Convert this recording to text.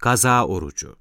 Kaza orucu.